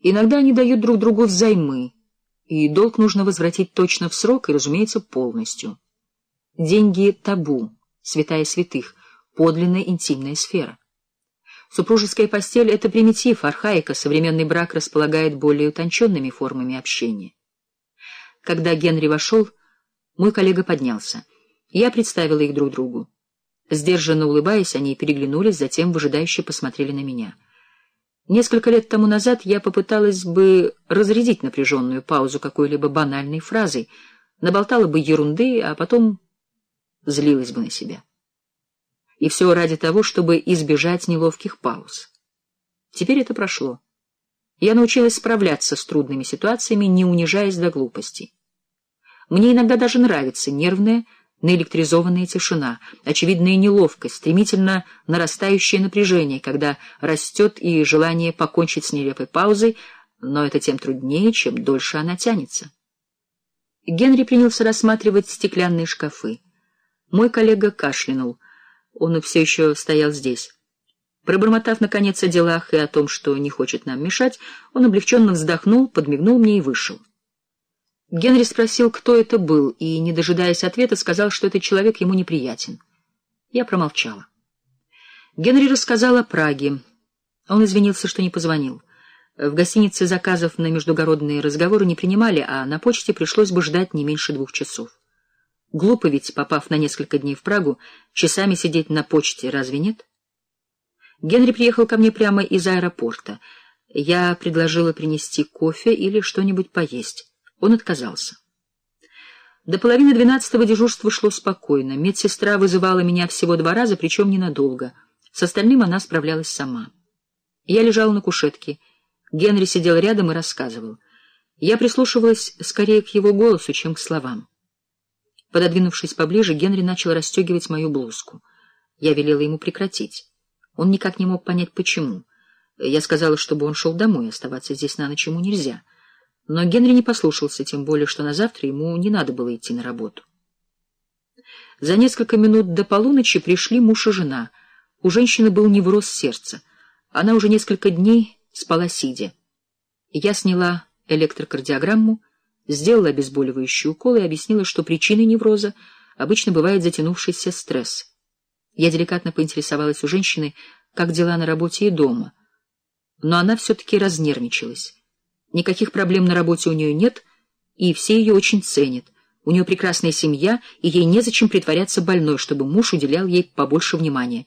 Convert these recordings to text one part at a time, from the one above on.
Иногда они дают друг другу взаймы, и долг нужно возвратить точно в срок и, разумеется, полностью. Деньги — табу, святая святых, подлинная интимная сфера. Супружеская постель — это примитив, архаика, современный брак располагает более утонченными формами общения. Когда Генри вошел, мой коллега поднялся. Я представила их друг другу. Сдержанно улыбаясь, они переглянулись, затем выжидающе посмотрели на меня — Несколько лет тому назад я попыталась бы разрядить напряженную паузу какой-либо банальной фразой, наболтала бы ерунды, а потом злилась бы на себя. И все ради того, чтобы избежать неловких пауз. Теперь это прошло. Я научилась справляться с трудными ситуациями, не унижаясь до глупости. Мне иногда даже нравится нервная, наэлектризованная тишина, очевидная неловкость, стремительно нарастающее напряжение, когда растет и желание покончить с нелепой паузой, но это тем труднее, чем дольше она тянется. Генри принялся рассматривать стеклянные шкафы. Мой коллега кашлянул. Он все еще стоял здесь. Пробормотав, наконец, о делах и о том, что не хочет нам мешать, он облегченно вздохнул, подмигнул мне и вышел. Генри спросил, кто это был, и, не дожидаясь ответа, сказал, что этот человек ему неприятен. Я промолчала. Генри рассказал о Праге. Он извинился, что не позвонил. В гостинице заказов на междугородные разговоры не принимали, а на почте пришлось бы ждать не меньше двух часов. Глупо ведь, попав на несколько дней в Прагу, часами сидеть на почте, разве нет? Генри приехал ко мне прямо из аэропорта. Я предложила принести кофе или что-нибудь поесть. Он отказался. До половины двенадцатого дежурство шло спокойно. Медсестра вызывала меня всего два раза, причем ненадолго. С остальным она справлялась сама. Я лежала на кушетке. Генри сидел рядом и рассказывал. Я прислушивалась скорее к его голосу, чем к словам. Пододвинувшись поближе, Генри начал расстегивать мою блузку. Я велела ему прекратить. Он никак не мог понять, почему. Я сказала, чтобы он шел домой, оставаться здесь на ночь ему нельзя — но Генри не послушался, тем более, что на завтра ему не надо было идти на работу. За несколько минут до полуночи пришли муж и жена. У женщины был невроз сердца. Она уже несколько дней спала сидя. Я сняла электрокардиограмму, сделала обезболивающий укол и объяснила, что причиной невроза обычно бывает затянувшийся стресс. Я деликатно поинтересовалась у женщины, как дела на работе и дома. Но она все-таки разнервничалась. Никаких проблем на работе у нее нет, и все ее очень ценят. У нее прекрасная семья, и ей незачем притворяться больной, чтобы муж уделял ей побольше внимания.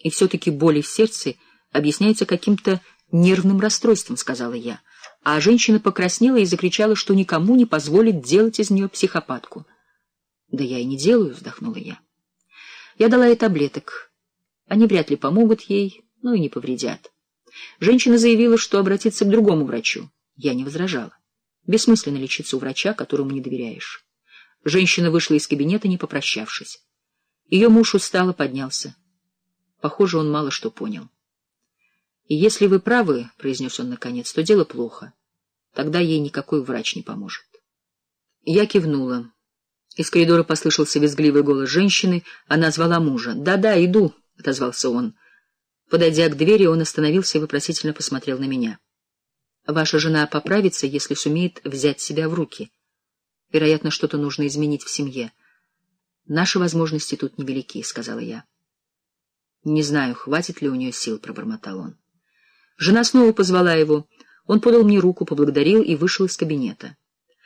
И все-таки боли в сердце объясняются каким-то нервным расстройством, — сказала я. А женщина покраснела и закричала, что никому не позволит делать из нее психопатку. — Да я и не делаю, — вздохнула я. Я дала ей таблеток. Они вряд ли помогут ей, но и не повредят. Женщина заявила, что обратится к другому врачу. Я не возражала. Бессмысленно лечиться у врача, которому не доверяешь. Женщина вышла из кабинета, не попрощавшись. Ее муж устало поднялся. Похоже, он мало что понял. «И если вы правы, — произнес он наконец, — то дело плохо. Тогда ей никакой врач не поможет». Я кивнула. Из коридора послышался визгливый голос женщины. Она звала мужа. «Да-да, иду», — отозвался он. Подойдя к двери, он остановился и вопросительно посмотрел на меня. Ваша жена поправится, если сумеет взять себя в руки. Вероятно, что-то нужно изменить в семье. Наши возможности тут невелики, — сказала я. Не знаю, хватит ли у нее сил, — пробормотал он. Жена снова позвала его. Он подал мне руку, поблагодарил и вышел из кабинета.